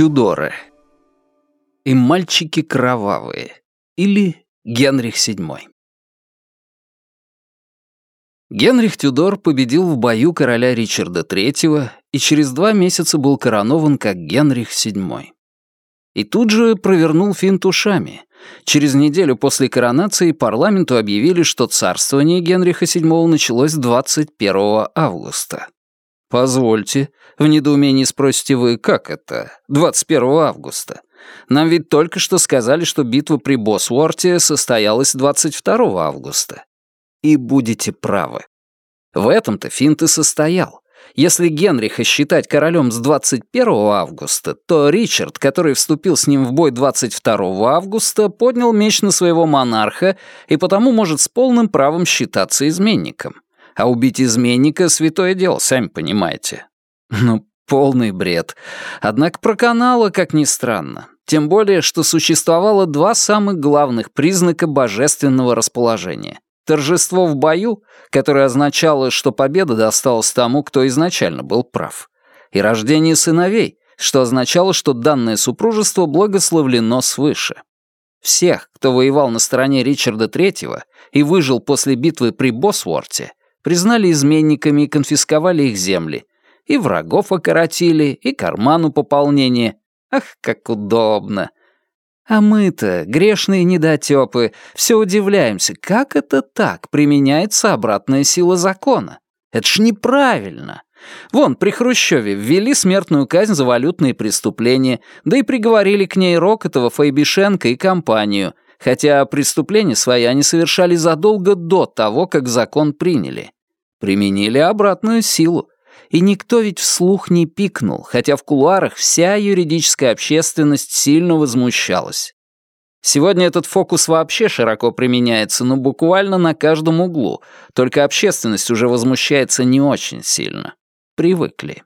Тюдоры. И мальчики кровавые. Или Генрих VII. Генрих Тюдор победил в бою короля Ричарда III и через два месяца был коронован как Генрих VII. И тут же провернул финт ушами. Через неделю после коронации парламенту объявили, что царствование Генриха VII началось 21 августа. «Позвольте», — в недоумении спросите вы, как это, 21 августа? Нам ведь только что сказали, что битва при Босворте состоялась 22 августа. И будете правы. В этом-то финт и состоял. Если Генриха считать королем с 21 августа, то Ричард, который вступил с ним в бой 22 августа, поднял меч на своего монарха и потому может с полным правом считаться изменником. А убить изменника — святое дело, сами понимаете. Ну, полный бред. Однако проканало, как ни странно. Тем более, что существовало два самых главных признака божественного расположения. Торжество в бою, которое означало, что победа досталась тому, кто изначально был прав. И рождение сыновей, что означало, что данное супружество благословлено свыше. Всех, кто воевал на стороне Ричарда III и выжил после битвы при Босворте, признали изменниками и конфисковали их земли. И врагов окоротили, и карману пополнение. Ах, как удобно. А мы-то, грешные недотёпы, все удивляемся, как это так применяется обратная сила закона? Это ж неправильно. Вон, при Хрущеве ввели смертную казнь за валютные преступления, да и приговорили к ней Рокотова, Фейбишенко и компанию, хотя преступления свои они совершали задолго до того, как закон приняли. Применили обратную силу. И никто ведь вслух не пикнул, хотя в кулуарах вся юридическая общественность сильно возмущалась. Сегодня этот фокус вообще широко применяется, но буквально на каждом углу, только общественность уже возмущается не очень сильно. Привыкли.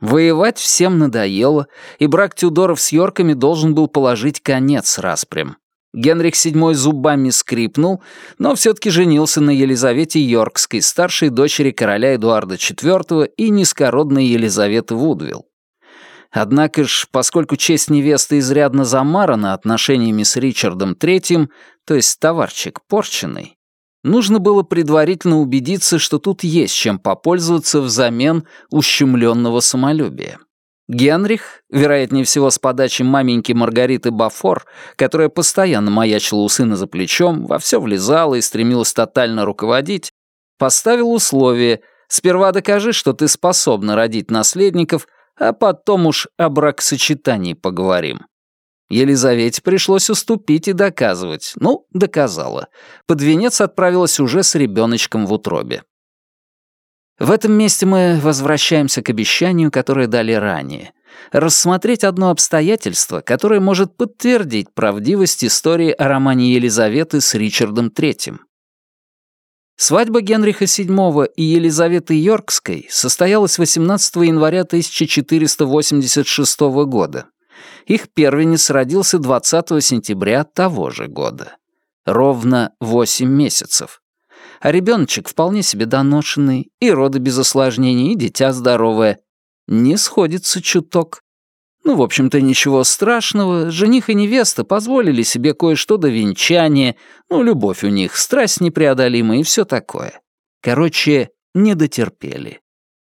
Воевать всем надоело, и брак Тюдоров с Йорками должен был положить конец распрям. Генрих VII зубами скрипнул, но все-таки женился на Елизавете Йоркской, старшей дочери короля Эдуарда IV и низкородной Елизаветы Вудвилл. Однако ж, поскольку честь невесты изрядно замарана отношениями с Ричардом III, то есть товарчик порченный, нужно было предварительно убедиться, что тут есть чем попользоваться взамен ущемленного самолюбия. Генрих, вероятнее всего с подачи маменьки Маргариты Бафор, которая постоянно маячила у сына за плечом, во все влезала и стремилась тотально руководить, поставил условие «Сперва докажи, что ты способна родить наследников, а потом уж о бракосочетании поговорим». Елизавете пришлось уступить и доказывать. Ну, доказала. Под венец отправилась уже с ребеночком в утробе. В этом месте мы возвращаемся к обещанию, которое дали ранее. Рассмотреть одно обстоятельство, которое может подтвердить правдивость истории о романе Елизаветы с Ричардом III. Свадьба Генриха VII и Елизаветы Йоркской состоялась 18 января 1486 года. Их первенец родился 20 сентября того же года. Ровно 8 месяцев а ребеночек вполне себе доношенный, и роды без осложнений, и дитя здоровое. Не сходится чуток. Ну, в общем-то, ничего страшного. Жених и невеста позволили себе кое-что до венчания. Ну, любовь у них, страсть непреодолимая и все такое. Короче, не дотерпели.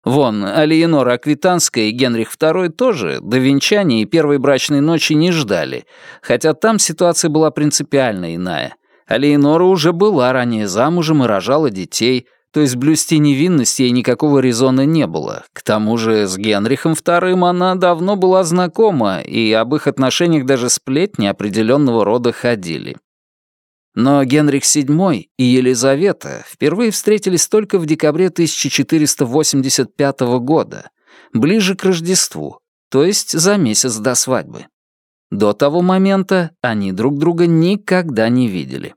Вон, Алиенора Аквитанская и Генрих II тоже до венчания и первой брачной ночи не ждали, хотя там ситуация была принципиально иная — а Леонора уже была ранее замужем и рожала детей, то есть блюсти невинность ей никакого резона не было. К тому же с Генрихом II она давно была знакома, и об их отношениях даже сплетни определенного рода ходили. Но Генрих VII и Елизавета впервые встретились только в декабре 1485 года, ближе к Рождеству, то есть за месяц до свадьбы. До того момента они друг друга никогда не видели.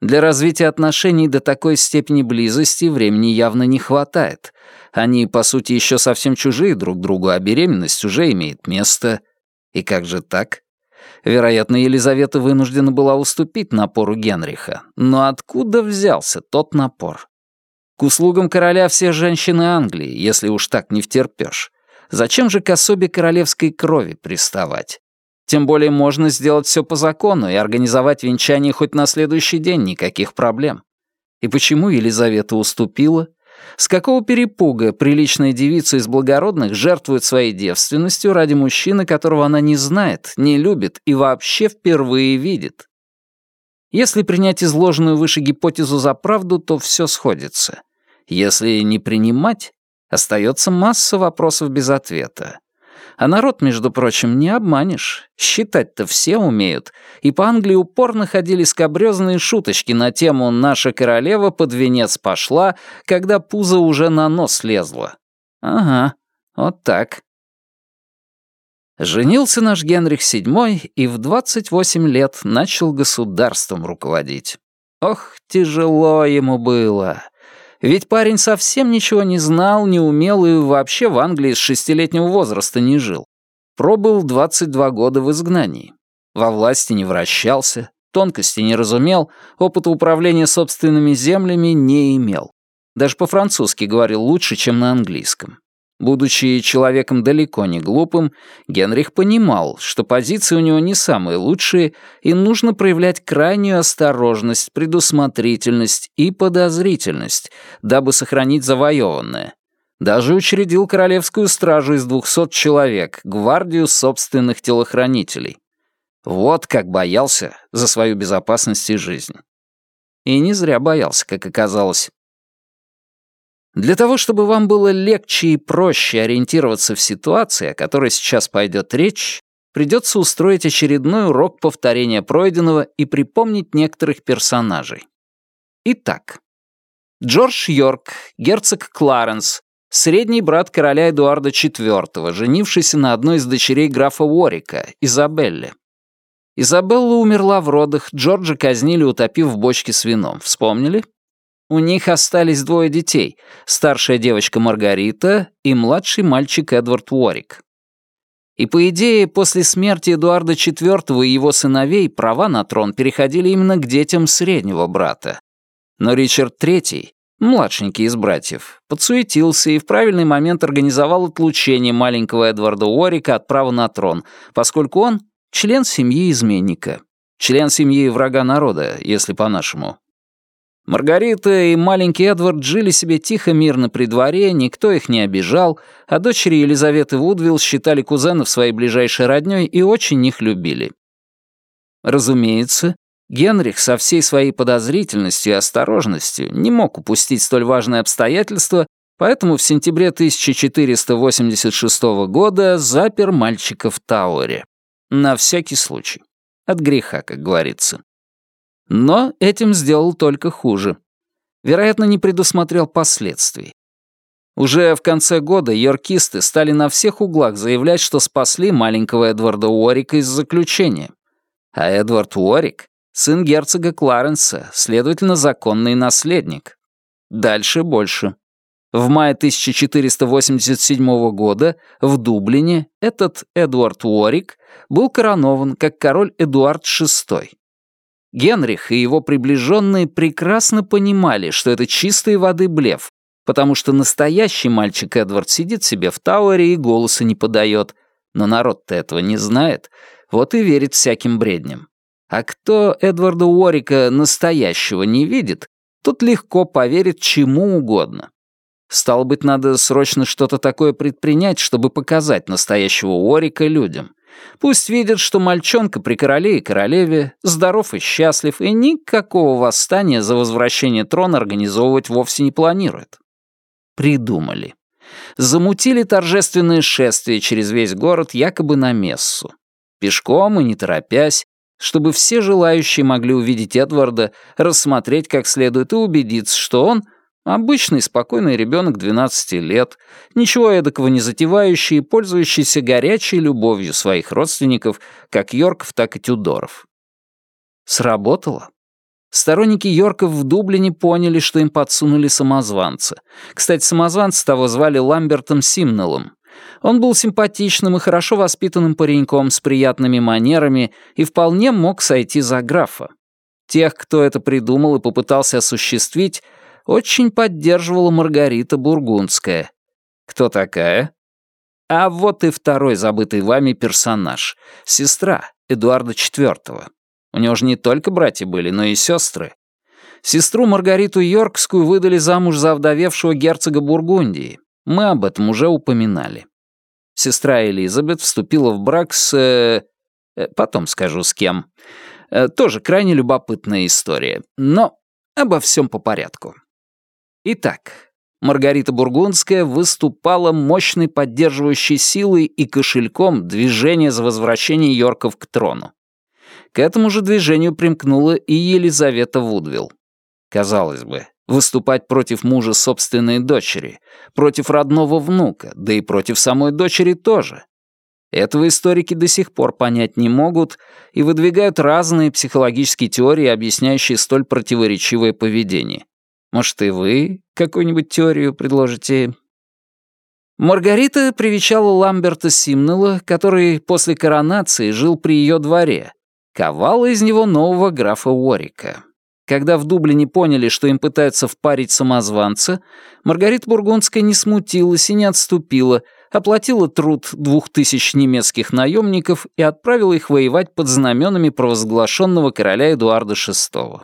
Для развития отношений до такой степени близости времени явно не хватает. Они, по сути, еще совсем чужие друг другу, а беременность уже имеет место. И как же так? Вероятно, Елизавета вынуждена была уступить напору Генриха. Но откуда взялся тот напор? К услугам короля все женщины Англии, если уж так не втерпёшь. Зачем же к особе королевской крови приставать? Тем более можно сделать все по закону и организовать венчание хоть на следующий день, никаких проблем. И почему Елизавета уступила? С какого перепуга приличная девица из благородных жертвует своей девственностью ради мужчины, которого она не знает, не любит и вообще впервые видит? Если принять изложенную выше гипотезу за правду, то все сходится. Если не принимать, остается масса вопросов без ответа. А народ, между прочим, не обманешь. Считать-то все умеют. И по Англии упорно ходили скобрёзные шуточки на тему «Наша королева под венец пошла, когда пузо уже на нос лезло». Ага, вот так. Женился наш Генрих VII и в 28 лет начал государством руководить. Ох, тяжело ему было. Ведь парень совсем ничего не знал, не умел и вообще в Англии с шестилетнего возраста не жил. Пробыл 22 года в изгнании. Во власти не вращался, тонкости не разумел, опыта управления собственными землями не имел. Даже по-французски говорил лучше, чем на английском. Будучи человеком далеко не глупым, Генрих понимал, что позиции у него не самые лучшие, и нужно проявлять крайнюю осторожность, предусмотрительность и подозрительность, дабы сохранить завоеванное. Даже учредил королевскую стражу из двухсот человек, гвардию собственных телохранителей. Вот как боялся за свою безопасность и жизнь. И не зря боялся, как оказалось. Для того, чтобы вам было легче и проще ориентироваться в ситуации, о которой сейчас пойдет речь, придется устроить очередной урок повторения пройденного и припомнить некоторых персонажей. Итак, Джордж Йорк, герцог Кларенс, средний брат короля Эдуарда IV, женившийся на одной из дочерей графа Уорика, Изабелле. Изабелла умерла в родах, Джорджа казнили, утопив в бочке с вином. Вспомнили? У них остались двое детей, старшая девочка Маргарита и младший мальчик Эдвард Уорик. И по идее, после смерти Эдуарда IV и его сыновей права на трон переходили именно к детям среднего брата. Но Ричард III, младшенький из братьев, подсуетился и в правильный момент организовал отлучение маленького Эдварда Уорика от права на трон, поскольку он — член семьи изменника. Член семьи врага народа, если по-нашему. Маргарита и маленький Эдвард жили себе тихо, мирно при дворе, никто их не обижал, а дочери Елизаветы Вудвилл считали кузенов своей ближайшей роднёй и очень их любили. Разумеется, Генрих со всей своей подозрительностью и осторожностью не мог упустить столь важное обстоятельство, поэтому в сентябре 1486 года запер мальчика в Тауэре. На всякий случай. От греха, как говорится. Но этим сделал только хуже. Вероятно, не предусмотрел последствий. Уже в конце года йоркисты стали на всех углах заявлять, что спасли маленького Эдварда Уорика из заключения. А Эдвард Уорик — сын герцога Кларенса, следовательно, законный наследник. Дальше больше. В мае 1487 года в Дублине этот Эдвард Уорик был коронован как король Эдуард VI. Генрих и его приближенные прекрасно понимали, что это чистой воды блеф, потому что настоящий мальчик Эдвард сидит себе в Тауэре и голоса не подает. Но народ-то этого не знает, вот и верит всяким бредням. А кто Эдварда Уорика настоящего не видит, тот легко поверит чему угодно. Стало быть, надо срочно что-то такое предпринять, чтобы показать настоящего Уорика людям. Пусть видят, что мальчонка при короле и королеве здоров и счастлив, и никакого восстания за возвращение трона организовывать вовсе не планирует. Придумали. Замутили торжественное шествие через весь город якобы на мессу. Пешком и не торопясь, чтобы все желающие могли увидеть Эдварда, рассмотреть как следует и убедиться, что он — Обычный спокойный ребенок 12 лет, ничего эдакого не затевающий и пользующийся горячей любовью своих родственников, как Йорков, так и Тюдоров. Сработало. Сторонники Йорков в Дублине поняли, что им подсунули самозванца. Кстати, самозванца того звали Ламбертом Симнеллом. Он был симпатичным и хорошо воспитанным пареньком с приятными манерами и вполне мог сойти за графа. Тех, кто это придумал и попытался осуществить, очень поддерживала Маргарита Бургундская. Кто такая? А вот и второй забытый вами персонаж — сестра Эдуарда IV. У него же не только братья были, но и сестры. Сестру Маргариту Йоркскую выдали замуж за овдовевшего герцога Бургундии. Мы об этом уже упоминали. Сестра Элизабет вступила в брак с... Э, э, потом скажу, с кем. Э, тоже крайне любопытная история. Но обо всем по порядку. Итак, Маргарита Бургундская выступала мощной поддерживающей силой и кошельком движения за возвращение Йорков к трону. К этому же движению примкнула и Елизавета Вудвилл. Казалось бы, выступать против мужа собственной дочери, против родного внука, да и против самой дочери тоже. Этого историки до сих пор понять не могут и выдвигают разные психологические теории, объясняющие столь противоречивое поведение. Может, и вы какую-нибудь теорию предложите? Маргарита привечала Ламберта Симнелла, который после коронации жил при ее дворе, ковала из него нового графа Уорика. Когда в Дублине поняли, что им пытаются впарить самозванца, Маргарита Бургундская не смутилась и не отступила, оплатила труд двух тысяч немецких наемников и отправила их воевать под знаменами провозглашенного короля Эдуарда VI.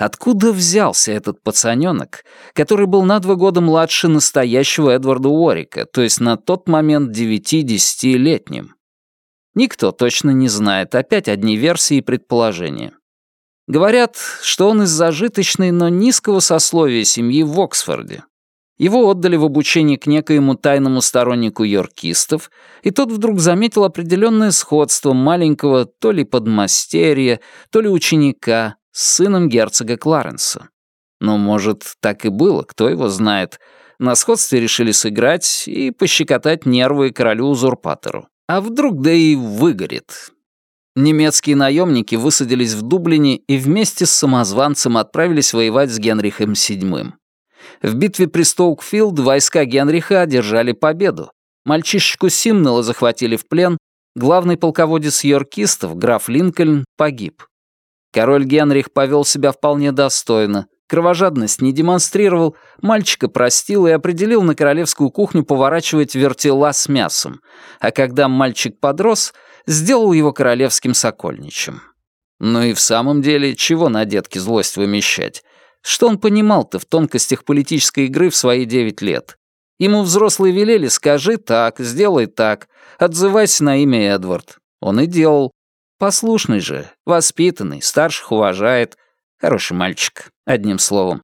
Откуда взялся этот пацаненок, который был на два года младше настоящего Эдварда Уорика, то есть на тот момент девяти-десятилетним? Никто точно не знает, опять одни версии и предположения. Говорят, что он из зажиточной, но низкого сословия семьи в Оксфорде. Его отдали в обучение к некоему тайному стороннику йоркистов, и тот вдруг заметил определенное сходство маленького то ли подмастерья, то ли ученика с сыном герцога Кларенса. Но, может, так и было, кто его знает. На сходстве решили сыграть и пощекотать нервы королю-узурпатору. А вдруг да и выгорит. Немецкие наемники высадились в Дублине и вместе с самозванцем отправились воевать с Генрихом VII. В битве при Стоукфилд войска Генриха одержали победу. Мальчишечку Симнелла захватили в плен, главный полководец йоркистов, граф Линкольн, погиб. Король Генрих повел себя вполне достойно, кровожадность не демонстрировал, мальчика простил и определил на королевскую кухню поворачивать вертела с мясом, а когда мальчик подрос — сделал его королевским сокольничем. Ну и в самом деле, чего на детке злость вымещать? Что он понимал-то в тонкостях политической игры в свои девять лет? Ему взрослые велели «скажи так, сделай так, отзывайся на имя Эдвард». Он и делал. Послушный же, воспитанный, старших уважает. Хороший мальчик, одним словом.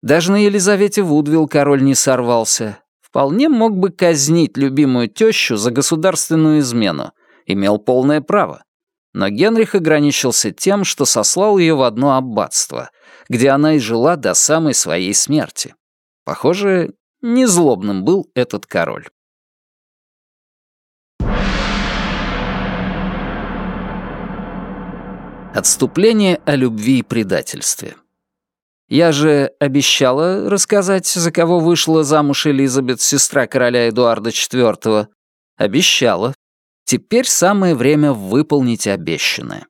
Даже на Елизавете Вудвилл король не сорвался. Вполне мог бы казнить любимую тещу за государственную измену, имел полное право. Но Генрих ограничился тем, что сослал ее в одно аббатство, где она и жила до самой своей смерти. Похоже, незлобным был этот король. Отступление о любви и предательстве. Я же обещала рассказать, за кого вышла замуж Элизабет, сестра короля Эдуарда IV. Обещала, Теперь самое время выполнить обещанное.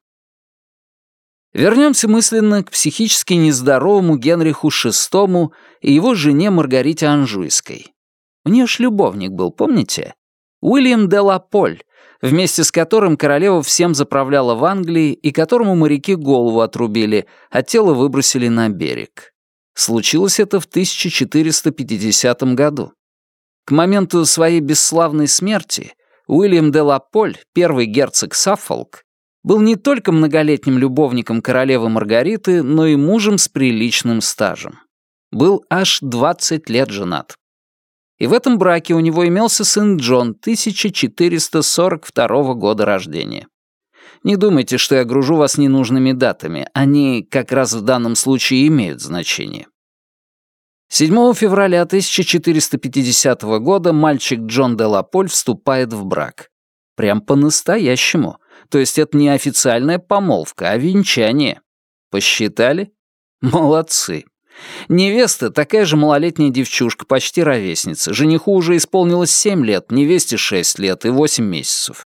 Вернемся мысленно к психически нездоровому Генриху VI и его жене Маргарите Анжуйской. У нее ж любовник был, помните? Уильям де Лаполь, вместе с которым королева всем заправляла в Англии и которому моряки голову отрубили, а тело выбросили на берег. Случилось это в 1450 году. К моменту своей бесславной смерти Уильям де Лаполь, первый герцог Саффолк, был не только многолетним любовником королевы Маргариты, но и мужем с приличным стажем. Был аж 20 лет женат. И в этом браке у него имелся сын Джон 1442 года рождения. Не думайте, что я гружу вас ненужными датами, они как раз в данном случае имеют значение. 7 февраля 1450 года мальчик Джон де Лаполь вступает в брак. Прям по-настоящему. То есть это не официальная помолвка, а венчание. Посчитали? Молодцы. Невеста такая же малолетняя девчушка, почти ровесница. Жениху уже исполнилось 7 лет, невесте 6 лет и 8 месяцев.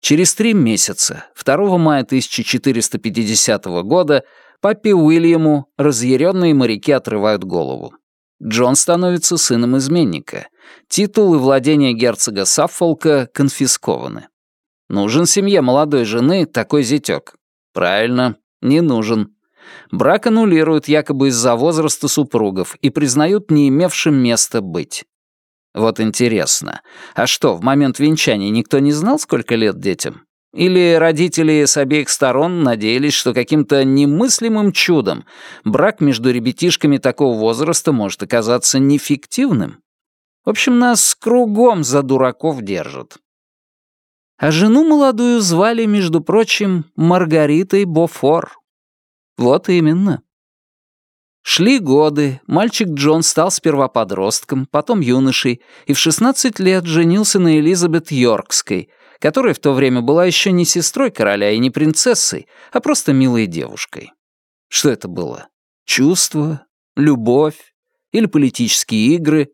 Через три месяца, 2 мая 1450 года, Папе Уильяму разъяренные моряки отрывают голову. Джон становится сыном изменника. Титул и владение герцога Саффолка конфискованы. Нужен семье молодой жены такой зятёк? Правильно, не нужен. Брак аннулируют якобы из-за возраста супругов и признают не имевшим места быть. Вот интересно, а что, в момент венчания никто не знал, сколько лет детям? Или родители с обеих сторон надеялись, что каким-то немыслимым чудом брак между ребятишками такого возраста может оказаться нефиктивным? В общем, нас кругом за дураков держат. А жену молодую звали, между прочим, Маргаритой Бофор. Вот именно. Шли годы, мальчик Джон стал сперва подростком, потом юношей, и в 16 лет женился на Элизабет Йоркской, которая в то время была еще не сестрой короля и не принцессой, а просто милой девушкой. Что это было? Чувство? Любовь? Или политические игры?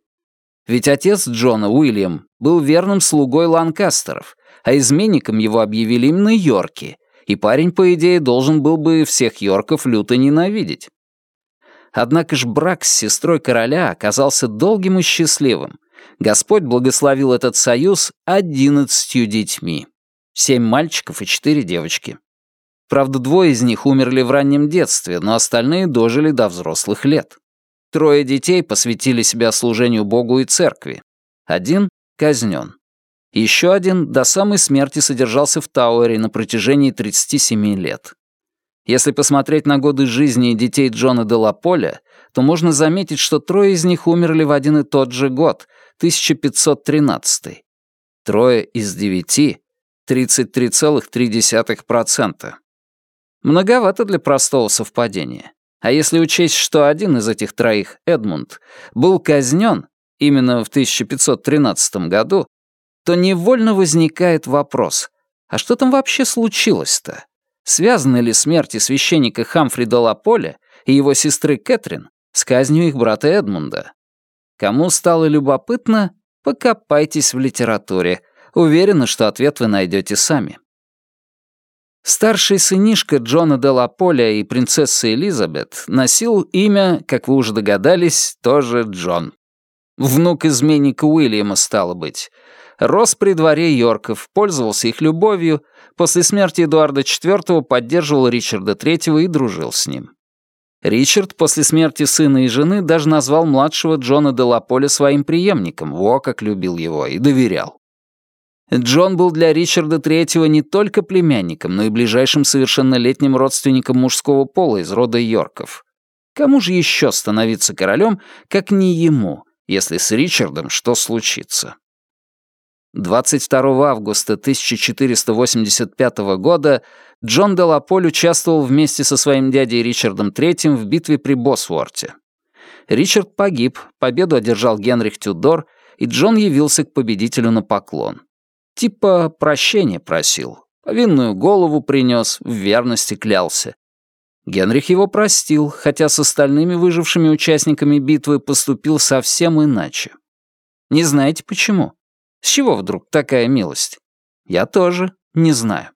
Ведь отец Джона, Уильям, был верным слугой Ланкастеров, а изменником его объявили именно Йорки, и парень, по идее, должен был бы всех Йорков люто ненавидеть. Однако ж брак с сестрой короля оказался долгим и счастливым. Господь благословил этот союз одиннадцатью детьми. Семь мальчиков и четыре девочки. Правда, двое из них умерли в раннем детстве, но остальные дожили до взрослых лет. Трое детей посвятили себя служению Богу и церкви. Один казнен. Еще один до самой смерти содержался в Тауэре на протяжении 37 лет. Если посмотреть на годы жизни детей Джона де Лаполя, то можно заметить, что трое из них умерли в один и тот же год, 1513. Трое из девяти — 33,3%. Многовато для простого совпадения. А если учесть, что один из этих троих, Эдмунд, был казнен именно в 1513 году, то невольно возникает вопрос, а что там вообще случилось-то? Связаны ли смерти священника Хамфри Долаполя и его сестры Кэтрин с казнью их брата Эдмунда? Кому стало любопытно, покопайтесь в литературе. Уверена, что ответ вы найдете сами. Старший сынишка Джона де Лаполя и принцессы Элизабет носил имя, как вы уже догадались, тоже Джон. Внук изменника Уильяма, стало быть — рос при дворе Йорков, пользовался их любовью, после смерти Эдуарда IV поддерживал Ричарда III и дружил с ним. Ричард после смерти сына и жены даже назвал младшего Джона де Лаполя своим преемником, во как любил его и доверял. Джон был для Ричарда III не только племянником, но и ближайшим совершеннолетним родственником мужского пола из рода Йорков. Кому же еще становиться королем, как не ему, если с Ричардом что случится? 22 августа 1485 года Джон де Лаполь участвовал вместе со своим дядей Ричардом III в битве при Босворте. Ричард погиб, победу одержал Генрих Тюдор, и Джон явился к победителю на поклон. Типа прощения просил, повинную голову принес, в верности клялся. Генрих его простил, хотя с остальными выжившими участниками битвы поступил совсем иначе. Не знаете почему? С чего вдруг такая милость? Я тоже не знаю.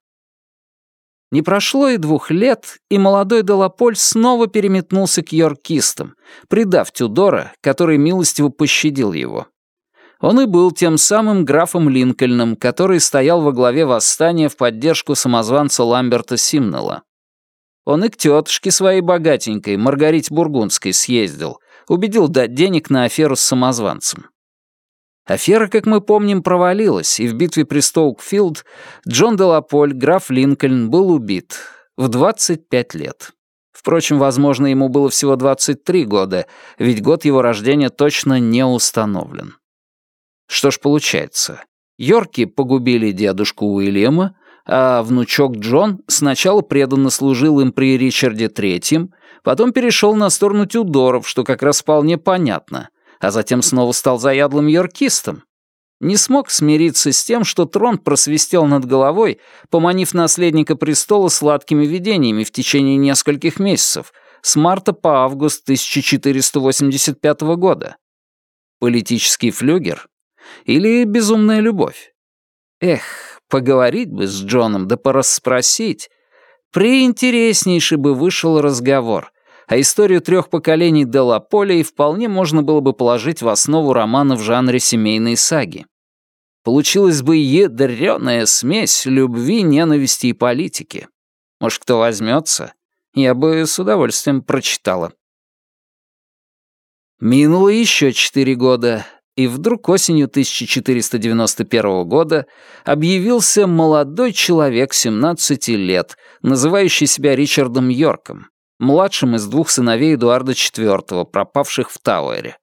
Не прошло и двух лет, и молодой Делаполь снова переметнулся к йоркистам, предав Тюдора, который милостиво пощадил его. Он и был тем самым графом Линкольном, который стоял во главе восстания в поддержку самозванца Ламберта Симнелла. Он и к тетушке своей богатенькой, Маргарите Бургундской, съездил, убедил дать денег на аферу с самозванцем. Афера, как мы помним, провалилась, и в битве при Стоукфилд Джон де Лаполь, граф Линкольн, был убит в 25 лет. Впрочем, возможно, ему было всего 23 года, ведь год его рождения точно не установлен. Что ж получается, Йорки погубили дедушку Уильяма, а внучок Джон сначала преданно служил им при Ричарде III, потом перешел на сторону Тюдоров, что как раз вполне понятно — а затем снова стал заядлым йоркистом. Не смог смириться с тем, что трон просвистел над головой, поманив наследника престола сладкими видениями в течение нескольких месяцев, с марта по август 1485 года. Политический флюгер? Или безумная любовь? Эх, поговорить бы с Джоном, да порасспросить. Приинтереснейший бы вышел разговор — а историю трех поколений Делаполей вполне можно было бы положить в основу романа в жанре семейной саги. Получилась бы ядреная смесь любви, ненависти и политики. Может, кто возьмется? Я бы с удовольствием прочитала. Минуло еще четыре года, и вдруг осенью 1491 года объявился молодой человек 17 лет, называющий себя Ричардом Йорком, младшим из двух сыновей Эдуарда IV, пропавших в Тауэре.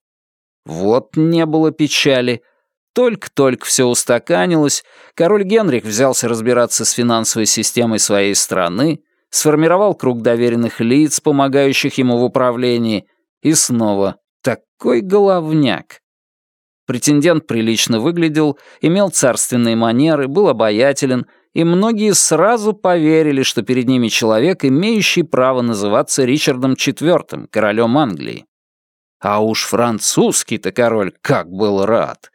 Вот не было печали. Только-только все устаканилось, король Генрих взялся разбираться с финансовой системой своей страны, сформировал круг доверенных лиц, помогающих ему в управлении, и снова такой головняк. Претендент прилично выглядел, имел царственные манеры, был обаятелен, и многие сразу поверили, что перед ними человек, имеющий право называться Ричардом IV, королем Англии. А уж французский-то король как был рад.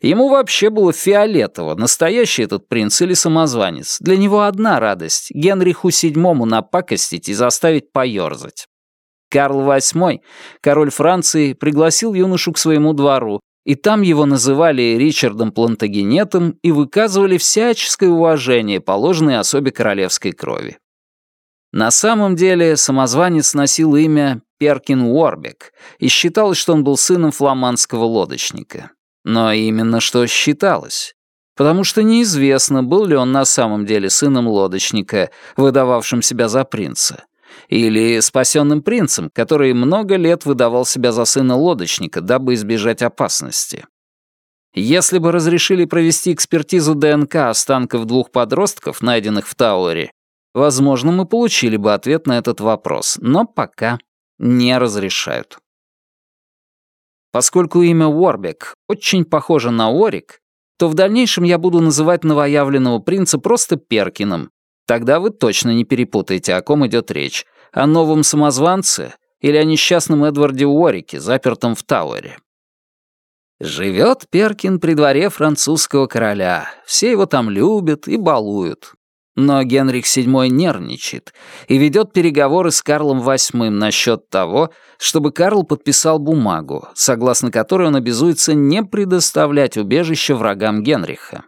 Ему вообще было фиолетово, настоящий этот принц или самозванец. Для него одна радость — Генриху VII напакостить и заставить поёрзать. Карл VIII, король Франции, пригласил юношу к своему двору, и там его называли Ричардом Плантагенетом и выказывали всяческое уважение, положенное особе королевской крови. На самом деле самозванец носил имя Перкин Уорбек и считалось, что он был сыном фламандского лодочника. Но именно что считалось. Потому что неизвестно, был ли он на самом деле сыном лодочника, выдававшим себя за принца, или спасенным принцем, который много лет выдавал себя за сына лодочника, дабы избежать опасности. Если бы разрешили провести экспертизу ДНК останков двух подростков, найденных в Тауэре, возможно, мы получили бы ответ на этот вопрос, но пока не разрешают. Поскольку имя Уорбек очень похоже на Орик, то в дальнейшем я буду называть новоявленного принца просто Перкином. Тогда вы точно не перепутаете, о ком идет речь, о новом самозванце или о несчастном Эдварде Уорике, запертом в Тауэре. Живет Перкин при дворе французского короля. Все его там любят и балуют. Но Генрих VII нервничает и ведет переговоры с Карлом VIII насчет того, чтобы Карл подписал бумагу, согласно которой он обязуется не предоставлять убежище врагам Генриха.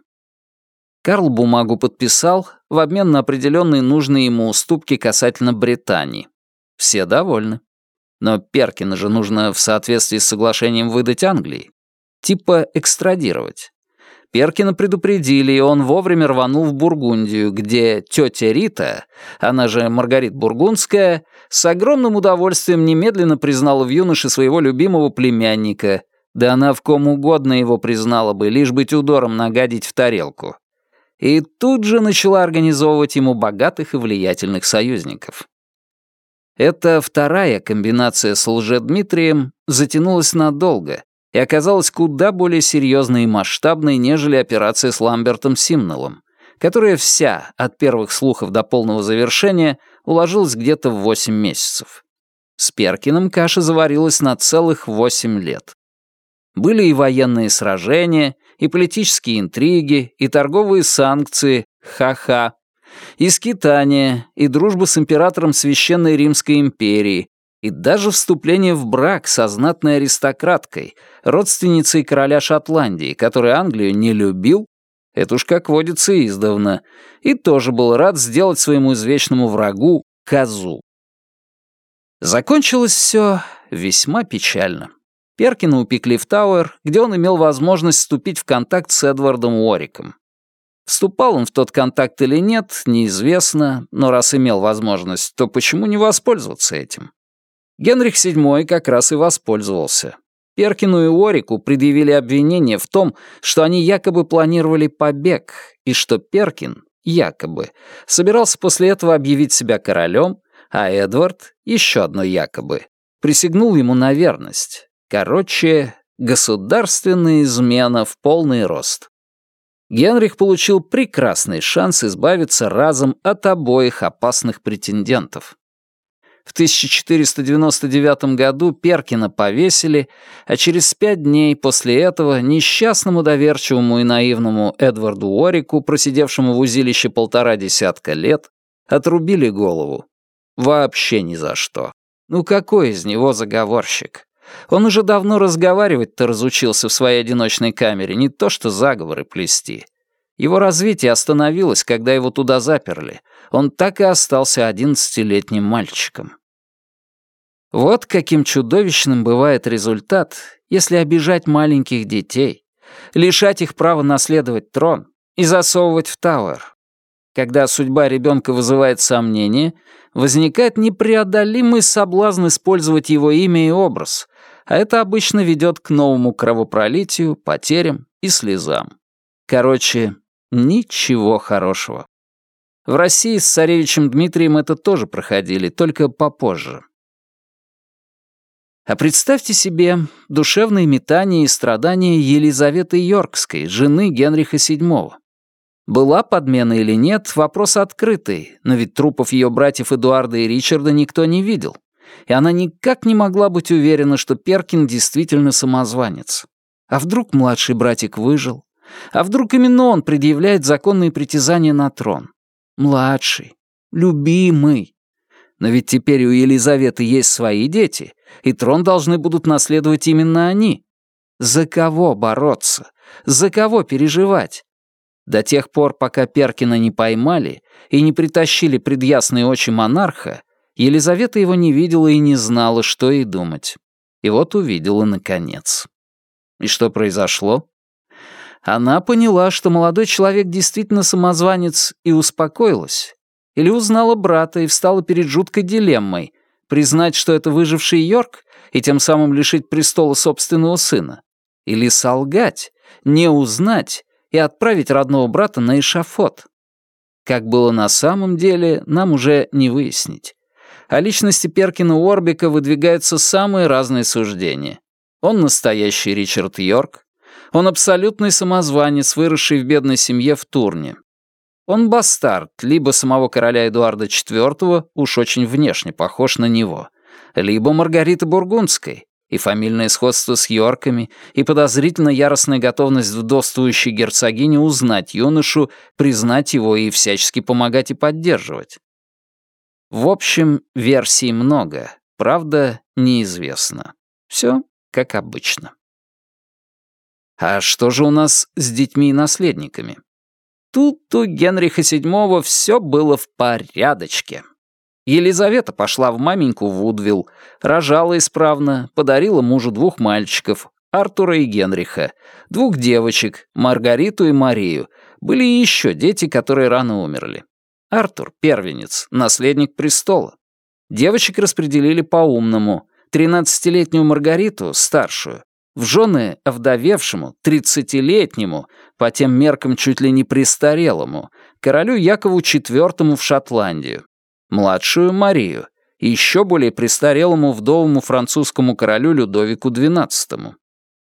Карл бумагу подписал в обмен на определенные нужные ему уступки касательно Британии. Все довольны. Но Перкина же нужно в соответствии с соглашением выдать Англии. Типа экстрадировать. Перкина предупредили, и он вовремя рванул в Бургундию, где тетя Рита, она же Маргарит Бургундская, с огромным удовольствием немедленно признала в юноше своего любимого племянника, да она в ком угодно его признала бы, лишь быть удором нагадить в тарелку и тут же начала организовывать ему богатых и влиятельных союзников. Эта вторая комбинация с Лжедмитрием затянулась надолго и оказалась куда более серьезной и масштабной, нежели операция с Ламбертом Симнеллом, которая вся, от первых слухов до полного завершения, уложилась где-то в 8 месяцев. С Перкиным каша заварилась на целых 8 лет. Были и военные сражения, и политические интриги, и торговые санкции, ха-ха, и скитания, и дружба с императором Священной Римской империи, и даже вступление в брак со знатной аристократкой, родственницей короля Шотландии, который Англию не любил, это уж как водится издавна, и тоже был рад сделать своему извечному врагу козу. Закончилось все весьма печально. Перкина упекли в Тауэр, где он имел возможность вступить в контакт с Эдвардом Уориком. Вступал он в тот контакт или нет, неизвестно, но раз имел возможность, то почему не воспользоваться этим? Генрих VII как раз и воспользовался. Перкину и Уорику предъявили обвинение в том, что они якобы планировали побег, и что Перкин, якобы, собирался после этого объявить себя королем, а Эдвард, еще одно якобы, присягнул ему на верность. Короче, государственная измена в полный рост. Генрих получил прекрасный шанс избавиться разом от обоих опасных претендентов. В 1499 году Перкина повесили, а через пять дней после этого несчастному доверчивому и наивному Эдварду Уорику, просидевшему в узилище полтора десятка лет, отрубили голову. Вообще ни за что. Ну какой из него заговорщик? Он уже давно разговаривать-то разучился в своей одиночной камере, не то что заговоры плести. Его развитие остановилось, когда его туда заперли. Он так и остался одиннадцатилетним мальчиком. Вот каким чудовищным бывает результат, если обижать маленьких детей, лишать их права наследовать трон и засовывать в Тауэр. Когда судьба ребенка вызывает сомнения, возникает непреодолимый соблазн использовать его имя и образ, а это обычно ведет к новому кровопролитию, потерям и слезам. Короче, ничего хорошего. В России с царевичем Дмитрием это тоже проходили, только попозже. А представьте себе душевные метания и страдания Елизаветы Йоркской, жены Генриха VII. Была подмена или нет, вопрос открытый, но ведь трупов ее братьев Эдуарда и Ричарда никто не видел. И она никак не могла быть уверена, что Перкин действительно самозванец. А вдруг младший братик выжил? А вдруг именно он предъявляет законные притязания на трон? Младший, любимый. Но ведь теперь у Елизаветы есть свои дети, и трон должны будут наследовать именно они. За кого бороться? За кого переживать? До тех пор, пока Перкина не поймали и не притащили пред ясные очи монарха, Елизавета его не видела и не знала, что ей думать. И вот увидела наконец. И что произошло? Она поняла, что молодой человек действительно самозванец, и успокоилась. Или узнала брата и встала перед жуткой дилеммой — признать, что это выживший Йорк, и тем самым лишить престола собственного сына. Или солгать, не узнать и отправить родного брата на эшафот. Как было на самом деле, нам уже не выяснить. О личности Перкина Уорбика выдвигаются самые разные суждения. Он настоящий Ричард Йорк. Он абсолютный самозванец, выросший в бедной семье в Турне. Он бастард, либо самого короля Эдуарда IV, уж очень внешне похож на него, либо Маргариты Бургундской, и фамильное сходство с Йорками, и подозрительно яростная готовность вдовствующей герцогини узнать юношу, признать его и всячески помогать и поддерживать. В общем, версий много, правда, неизвестно. Все как обычно. А что же у нас с детьми и наследниками? Тут у Генриха VII все было в порядочке. Елизавета пошла в маменьку Вудвилл, рожала исправно, подарила мужу двух мальчиков, Артура и Генриха, двух девочек, Маргариту и Марию. Были еще дети, которые рано умерли. Артур — первенец, наследник престола. Девочек распределили по-умному. Тринадцатилетнюю Маргариту, старшую, в жены овдовевшему, тридцатилетнему, по тем меркам чуть ли не престарелому, королю Якову IV в Шотландию, младшую Марию еще более престарелому вдовому французскому королю Людовику XII.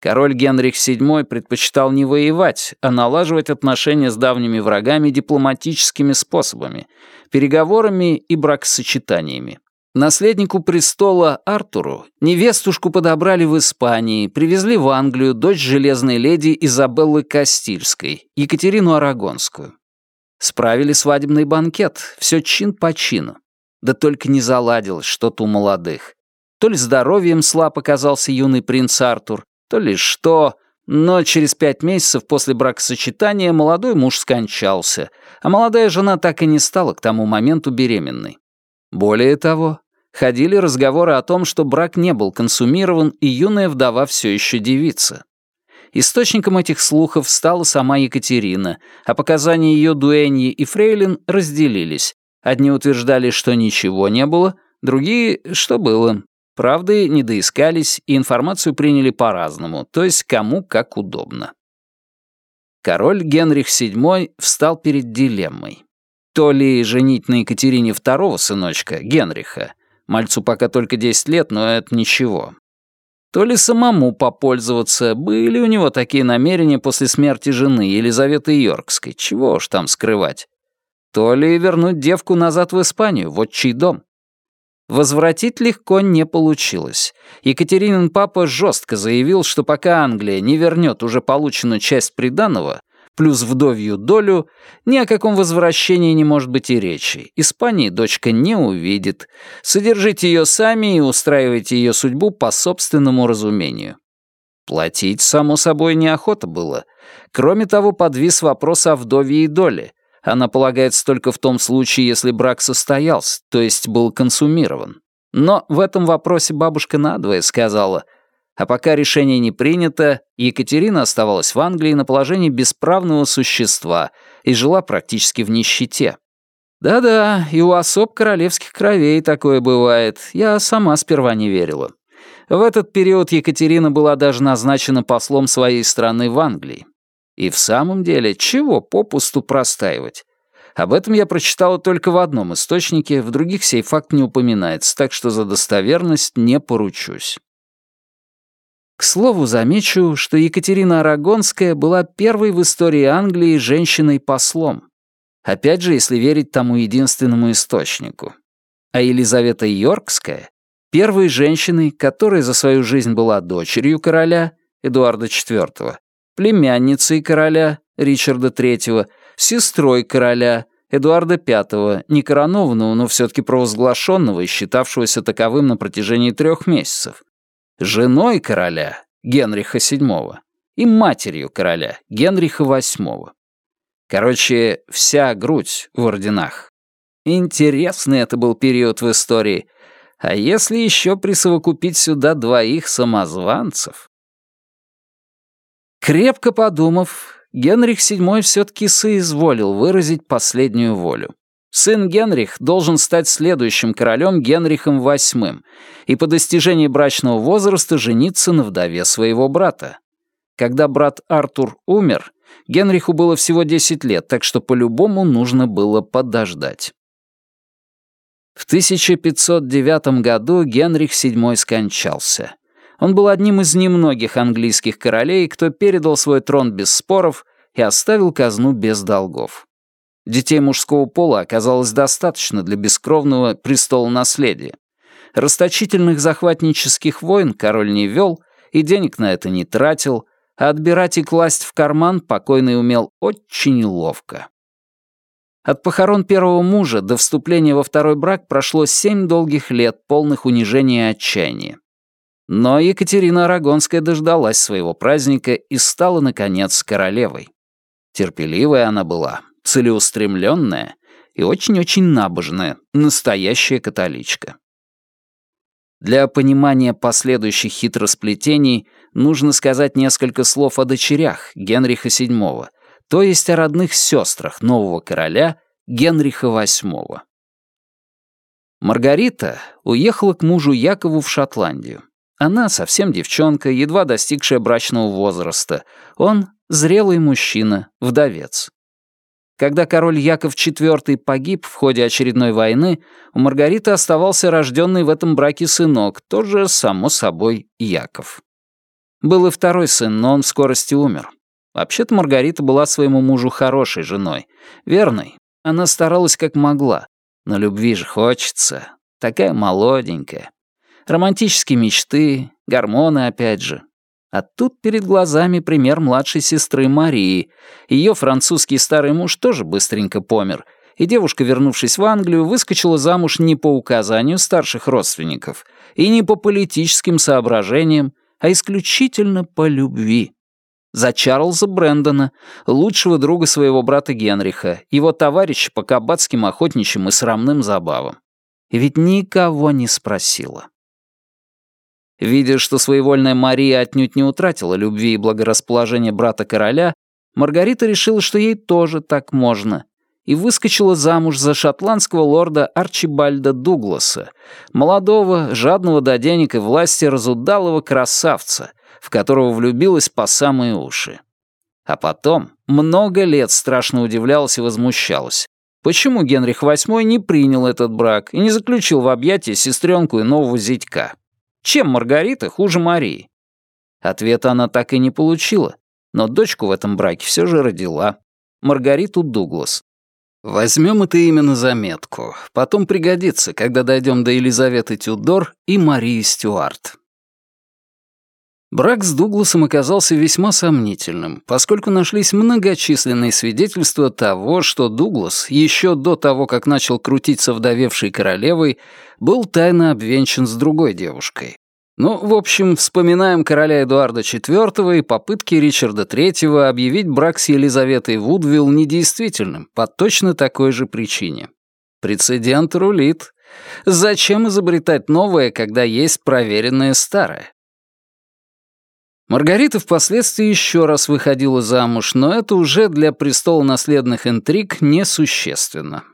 Король Генрих VII предпочитал не воевать, а налаживать отношения с давними врагами дипломатическими способами, переговорами и бракосочетаниями. Наследнику престола Артуру невестушку подобрали в Испании, привезли в Англию дочь железной леди Изабеллы Кастильской, Екатерину Арагонскую. Справили свадебный банкет, все чин по чину. Да только не заладилось что-то у молодых. То ли здоровьем слаб оказался юный принц Артур, то ли что, но через пять месяцев после бракосочетания молодой муж скончался, а молодая жена так и не стала к тому моменту беременной. Более того, Ходили разговоры о том, что брак не был консумирован, и юная вдова все еще девица. Источником этих слухов стала сама Екатерина, а показания ее дуэньи и фрейлин разделились. Одни утверждали, что ничего не было, другие, что было. Правды не доискались, и информацию приняли по-разному, то есть кому как удобно. Король Генрих VII встал перед дилеммой. То ли женить на Екатерине II сыночка, Генриха, Мальцу пока только 10 лет, но это ничего. То ли самому попользоваться, были у него такие намерения после смерти жены Елизаветы Йоркской, чего уж там скрывать. То ли вернуть девку назад в Испанию, в отчий дом. Возвратить легко не получилось. Екатеринин папа жестко заявил, что пока Англия не вернет уже полученную часть приданого, плюс вдовью долю, ни о каком возвращении не может быть и речи. Испании дочка не увидит. Содержите ее сами и устраивайте ее судьбу по собственному разумению. Платить, само собой, неохота было. Кроме того, подвис вопрос о вдове и доле. Она полагается только в том случае, если брак состоялся, то есть был консумирован. Но в этом вопросе бабушка надвое сказала — а пока решение не принято, Екатерина оставалась в Англии на положении бесправного существа и жила практически в нищете. Да-да, и у особ королевских кровей такое бывает. Я сама сперва не верила. В этот период Екатерина была даже назначена послом своей страны в Англии. И в самом деле, чего попусту простаивать? Об этом я прочитала только в одном источнике, в других сей факт не упоминается, так что за достоверность не поручусь. К слову, замечу, что Екатерина Арагонская была первой в истории Англии женщиной-послом. Опять же, если верить тому единственному источнику. А Елизавета Йоркская — первой женщиной, которая за свою жизнь была дочерью короля Эдуарда IV, племянницей короля Ричарда III, сестрой короля Эдуарда V, не коронованного, но все-таки провозглашенного и считавшегося таковым на протяжении трех месяцев, женой короля Генриха VII и матерью короля Генриха VIII. Короче, вся грудь в орденах. Интересный это был период в истории. А если еще присовокупить сюда двоих самозванцев? Крепко подумав, Генрих VII все-таки соизволил выразить последнюю волю. Сын Генрих должен стать следующим королем Генрихом VIII и по достижении брачного возраста жениться на вдове своего брата. Когда брат Артур умер, Генриху было всего 10 лет, так что по-любому нужно было подождать. В 1509 году Генрих VII скончался. Он был одним из немногих английских королей, кто передал свой трон без споров и оставил казну без долгов. Детей мужского пола оказалось достаточно для бескровного престола наследия. Расточительных захватнических войн король не вел и денег на это не тратил, а отбирать и класть в карман покойный умел очень ловко. От похорон первого мужа до вступления во второй брак прошло семь долгих лет, полных унижения и отчаяния. Но Екатерина Арагонская дождалась своего праздника и стала, наконец, королевой. Терпеливая она была, целеустремленная и очень-очень набожная, настоящая католичка. Для понимания последующих хитросплетений нужно сказать несколько слов о дочерях Генриха VII, то есть о родных сестрах нового короля Генриха VIII. Маргарита уехала к мужу Якову в Шотландию. Она совсем девчонка, едва достигшая брачного возраста. Он — зрелый мужчина, вдовец. Когда король Яков IV погиб в ходе очередной войны, у Маргариты оставался рожденный в этом браке сынок, тоже, само собой, Яков. Был и второй сын, но он в скорости умер. Вообще-то Маргарита была своему мужу хорошей женой, верной. Она старалась как могла, но любви же хочется. Такая молоденькая. Романтические мечты, гормоны опять же. А тут перед глазами пример младшей сестры Марии. Ее французский старый муж тоже быстренько помер, и девушка, вернувшись в Англию, выскочила замуж не по указанию старших родственников и не по политическим соображениям, а исключительно по любви. За Чарльза Брэндона, лучшего друга своего брата Генриха, его товарища по кабацким охотничьим и срамным забавам. И ведь никого не спросила. Видя, что своевольная Мария отнюдь не утратила любви и благорасположения брата короля, Маргарита решила, что ей тоже так можно, и выскочила замуж за шотландского лорда Арчибальда Дугласа, молодого, жадного до денег и власти разудалого красавца, в которого влюбилась по самые уши. А потом много лет страшно удивлялась и возмущалась. Почему Генрих VIII не принял этот брак и не заключил в объятия сестренку и нового зятька? Чем Маргарита хуже Марии? Ответа она так и не получила, но дочку в этом браке все же родила. Маргариту Дуглас. Возьмем это имя на заметку. Потом пригодится, когда дойдем до Елизаветы Тюдор и Марии Стюарт. Брак с Дугласом оказался весьма сомнительным, поскольку нашлись многочисленные свидетельства того, что Дуглас, еще до того, как начал крутиться вдовевшей королевой, был тайно обвенчан с другой девушкой. Ну, в общем, вспоминаем короля Эдуарда IV и попытки Ричарда III объявить брак с Елизаветой Вудвилл недействительным по точно такой же причине. Прецедент рулит. Зачем изобретать новое, когда есть проверенное старое? Маргарита впоследствии еще раз выходила замуж, но это уже для престола наследных интриг несущественно.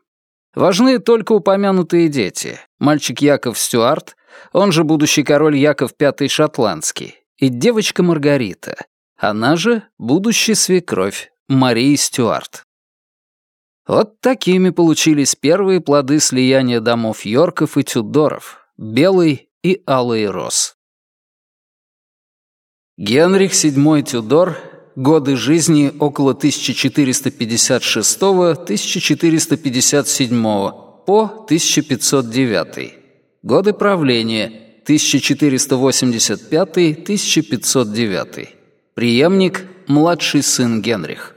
Важны только упомянутые дети. Мальчик Яков Стюарт, он же будущий король Яков V Шотландский, и девочка Маргарита, она же будущая свекровь Марии Стюарт. Вот такими получились первые плоды слияния домов Йорков и Тюдоров, белый и алый рос. Генрих VII Тюдор, годы жизни около 1456-1457 по 1509, годы правления 1485-1509, преемник, младший сын Генрих.